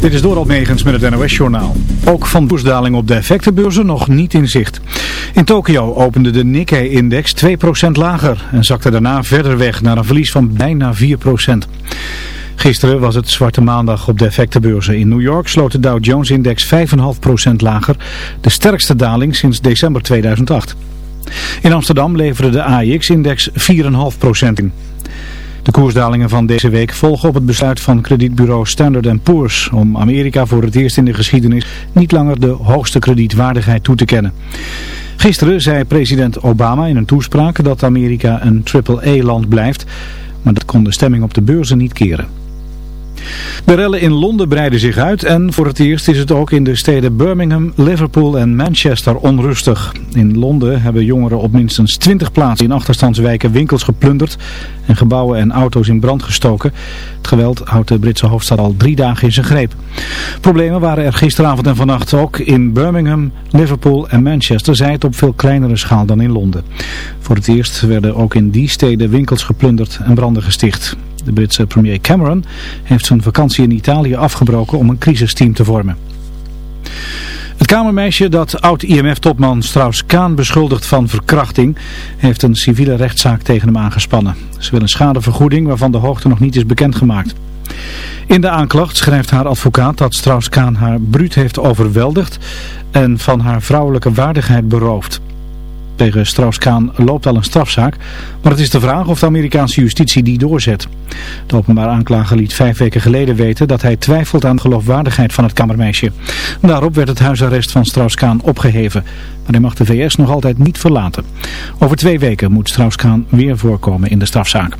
Dit is Doral Megens met het NOS-journaal. Ook van koersdaling op de effectenbeurzen nog niet in zicht. In Tokio opende de Nikkei-index 2% lager en zakte daarna verder weg naar een verlies van bijna 4%. Gisteren was het zwarte maandag op de effectenbeurzen. In New York sloot de Dow Jones-index 5,5% lager, de sterkste daling sinds december 2008. In Amsterdam leverde de AIX-index 4,5% in. De koersdalingen van deze week volgen op het besluit van kredietbureau Standard Poor's om Amerika voor het eerst in de geschiedenis niet langer de hoogste kredietwaardigheid toe te kennen. Gisteren zei president Obama in een toespraak dat Amerika een AAA-land blijft, maar dat kon de stemming op de beurzen niet keren. De rellen in Londen breiden zich uit en voor het eerst is het ook in de steden Birmingham, Liverpool en Manchester onrustig. In Londen hebben jongeren op minstens 20 plaatsen in achterstandswijken winkels geplunderd en gebouwen en auto's in brand gestoken. Het geweld houdt de Britse hoofdstad al drie dagen in zijn greep. Problemen waren er gisteravond en vannacht ook in Birmingham, Liverpool en Manchester, zij het op veel kleinere schaal dan in Londen. Voor het eerst werden ook in die steden winkels geplunderd en branden gesticht. De Britse premier Cameron heeft zijn vakantie in Italië afgebroken om een crisisteam te vormen. Het kamermeisje dat oud-IMF-topman Strauss-Kaan beschuldigt van verkrachting heeft een civiele rechtszaak tegen hem aangespannen. Ze wil een schadevergoeding waarvan de hoogte nog niet is bekendgemaakt. In de aanklacht schrijft haar advocaat dat Strauss-Kaan haar bruut heeft overweldigd en van haar vrouwelijke waardigheid beroofd. Tegen Strauss-Kaan loopt al een strafzaak, maar het is de vraag of de Amerikaanse justitie die doorzet. De openbaar aanklager liet vijf weken geleden weten dat hij twijfelt aan de geloofwaardigheid van het kamermeisje. Daarop werd het huisarrest van Strauss-Kaan opgeheven, maar hij mag de VS nog altijd niet verlaten. Over twee weken moet Strauss-Kaan weer voorkomen in de strafzaak.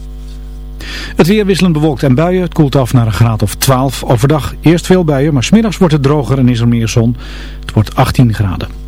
Het weer wisselend bewolkt en buien. Het koelt af naar een graad of 12. Overdag eerst veel buien, maar smiddags wordt het droger en is er meer zon. Het wordt 18 graden.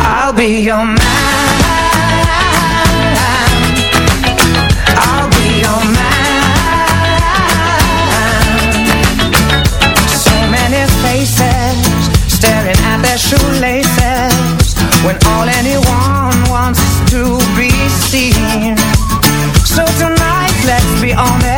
I'll be your man. I'll be your man. So many faces Staring at their shoelaces When all anyone wants to be seen. So tonight let's be honest.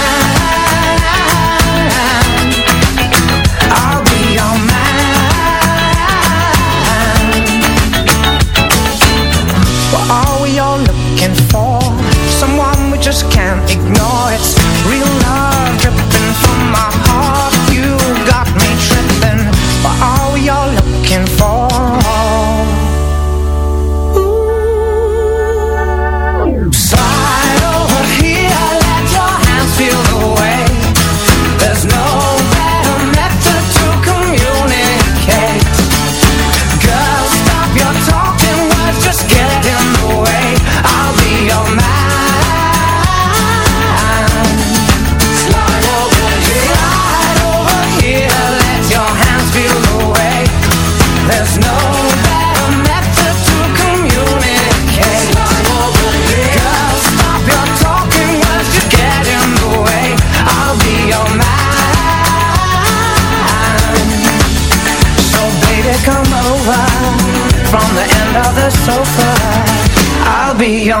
be on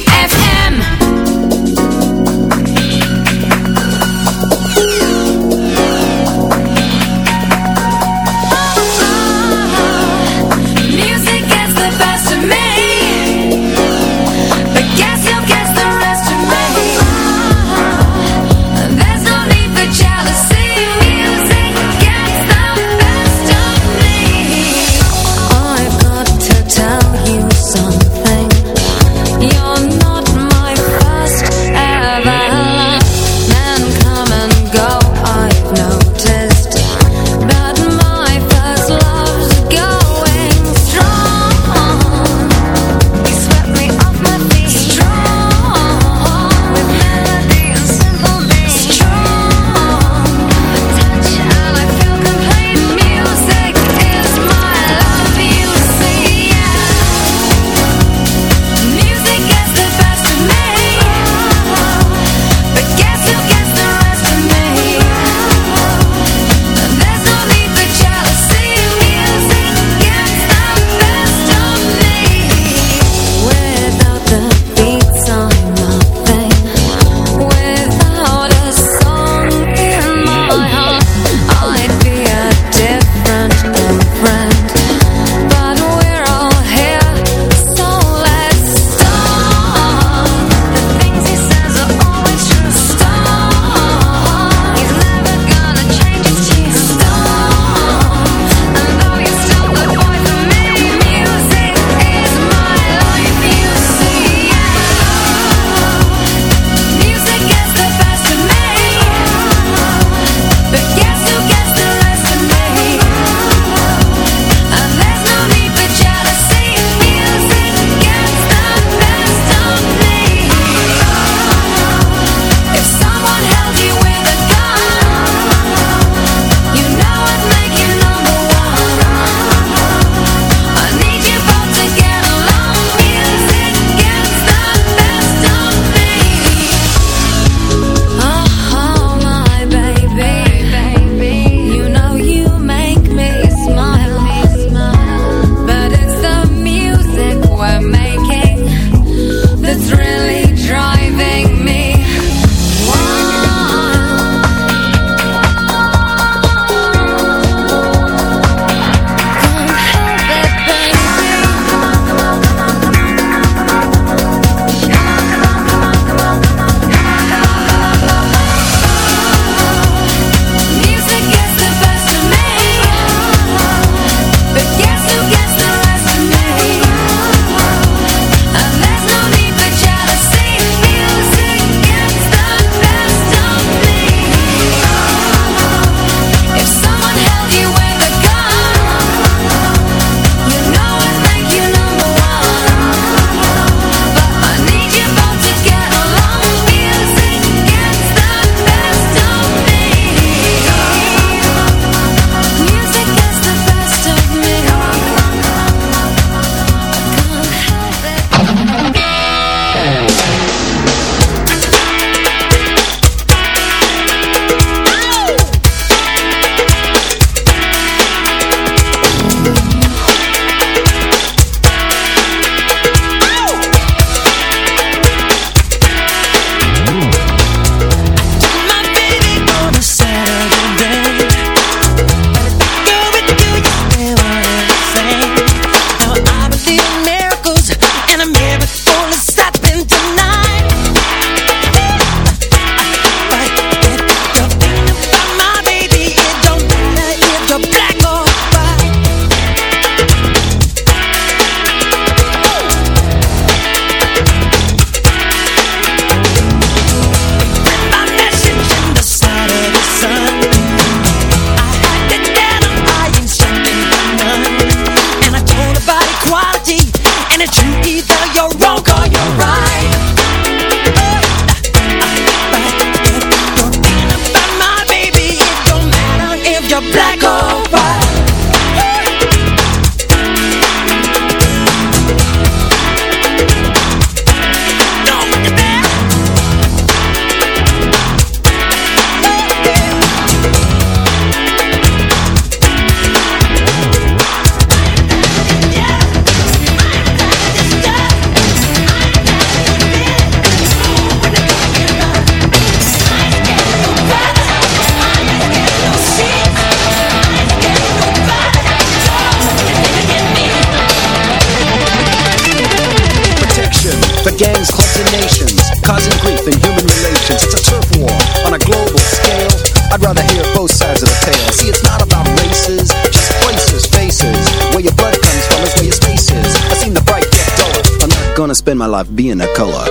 being a color.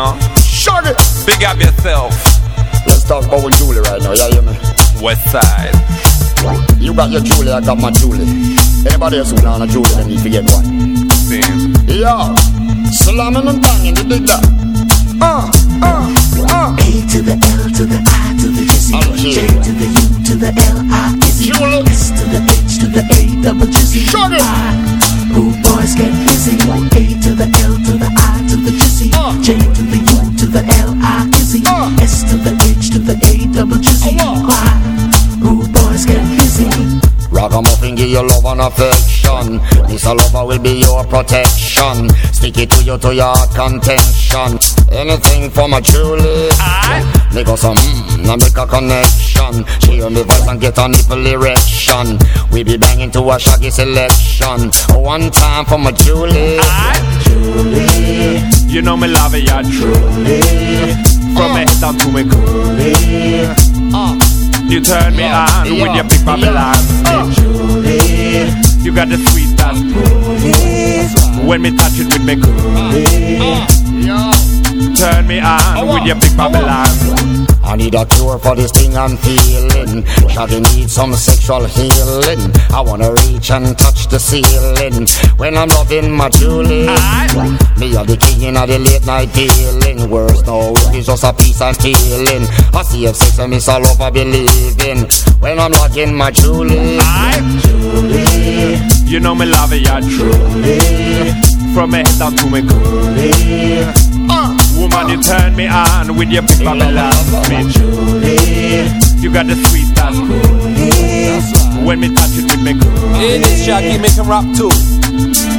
Easy now. Shut it. Big up yourself. Let's talk about with Julie right now. Yeah, you me. West side. You got your Julie, I got my Julie. Anybody else who want a Julie, they need to get one. Same. Yo, slamming and banging, you dig that? Uh, uh, uh. A to the L to the I to the Jizzy. Oh. J to the U give you love and affection. This a lover will be your protection. Stick it to you to your contention. Anything for my Julie. Make us some mmm, now make a connection. She hear me voice and get a nipple erection. We be banging to a shaggy selection. One time for my Julie. Julie, You know me love it, yeah, truly. From me head down to me coolie. You turn me on Yeah. with your big Babylon speech. You got the sweetest When me touch it with me coolie. Yeah. turn me on with your big Babylon. I need a cure for this thing I'm feeling. Shawty need some sexual healing. I wanna reach and touch the ceiling when I'm loving my Julie. Me are the king of the late night dealing. Worse no, it's just a piece I'm stealing. I see if sex and miss all over believing when I'm loving my Julie. Julie, you know me love it, yeah, truly. From me head down to me coolie. Uh, woman, you turn me on with your big Babylon. Me Julie, you got the sweet that's cool. When me touch it with me cool. Hey, this Shaggy make him rap too.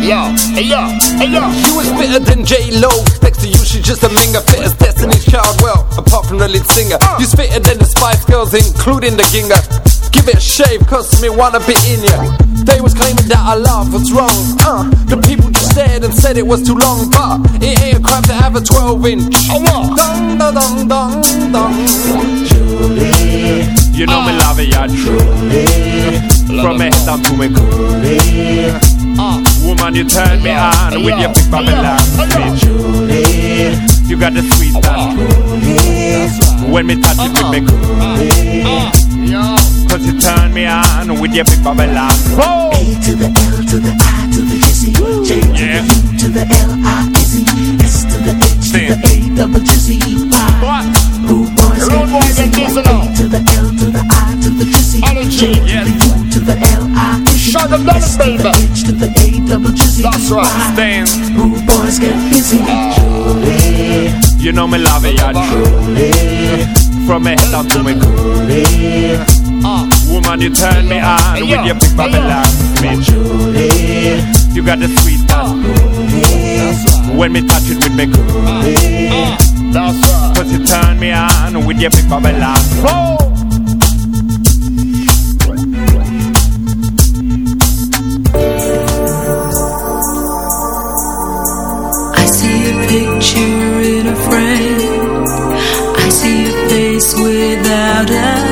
Yo, hey yo, hey yo. She was fitter than J Lo. Next to you, she's just a minger. Fit as Destiny's Child. Well, apart from the lead singer, you fitter than the Spice Girls, including the Ginger. Give it a shave, cause me wanna be in ya. They was claiming that I love what's wrong. Uh, the people just stared and said it was too long, but it ain't a crime to have a 12 inch. Oh, what? Dong, dong, dong, dong, dong. Julie, you know me uh. love it, yeah, truly. From me head down to me coolie. Uh, woman, you turn me on with your big Babylon. Me Julie, you got the sweet uh. that's cool. When me touch it with me cool. Cause you turn me on with your big Babylon. Oh! A to the L to the I to the Jizzy. J to Yeah. the U to the L I Izzy. S to the H to the A double Jizzy. Y. What? Rude boys Rude get boys busy. get busy A to the L to the I to the Jizzy. All the J G, to yes. the U to the L I Izzy. Shut them down, S to the. H to the A double Jizzy. That's right. Y. Stand. Rude boys get busy. Julie. You know me love it, yeah, truly. From me head down to me coolie. Uh, woman, you turn me on Hey, with yo. your big Hey, yo. Me Julie, you got the sweet ah. that's cool. When me touch it with me cool. That's right. Cause you turn me on with your big Babylon. Oh! I see a picture in a frame. I see a face without a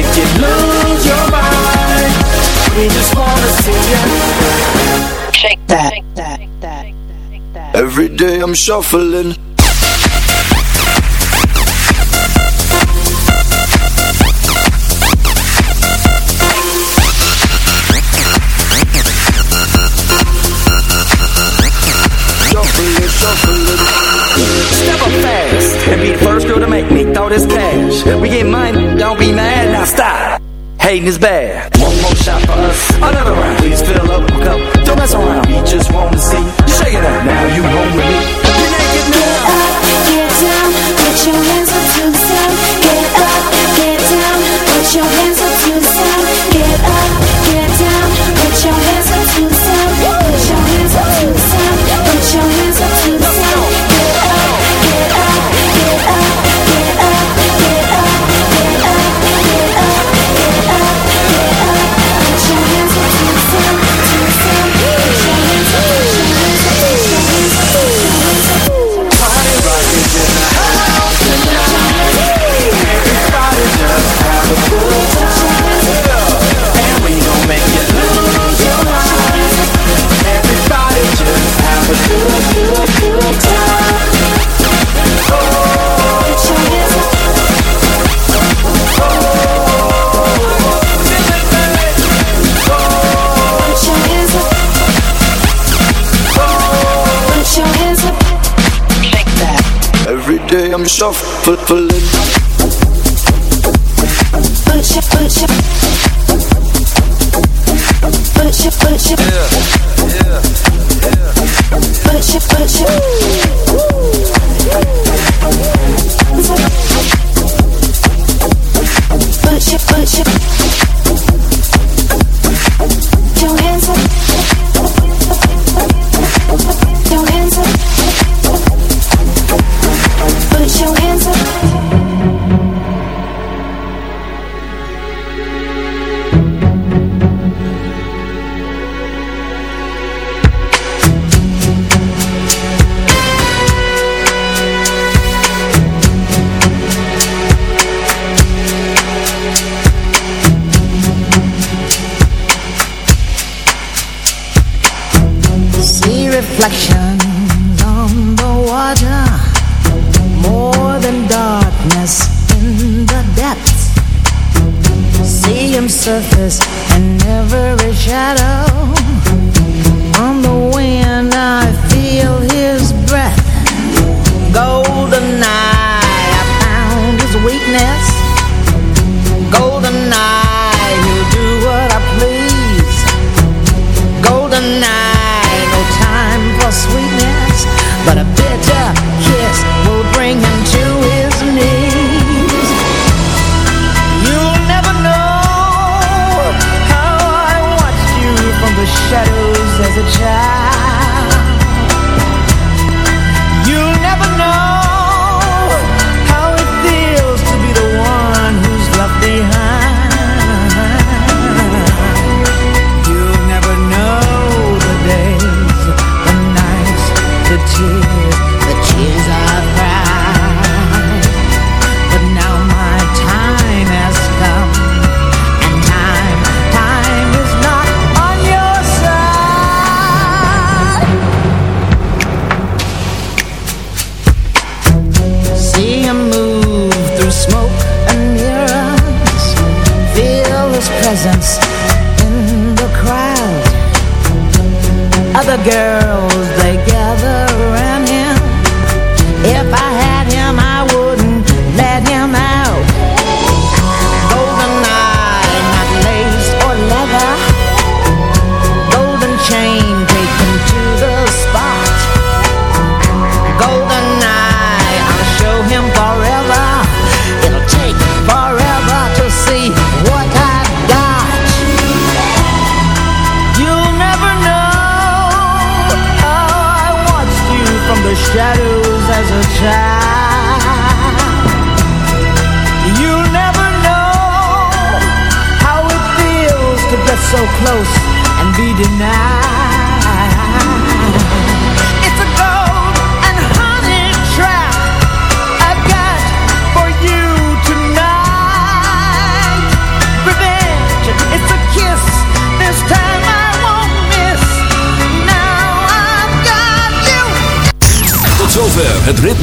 make you lose your mind. We just wanna see you shake that. that, Every day I'm shuffling. shuffling, shuffling. Step up fast and be Make all this cash. We get money, don't be mad, now stop. Hating is bad. One more shot for us, another round. Please fill up a cup, don't mess around. We just wanna see you it up. Now you home with me. day I'm shuffling Put your, put your Put your, put your Yeah, yeah, yeah Put your, put your Put your, put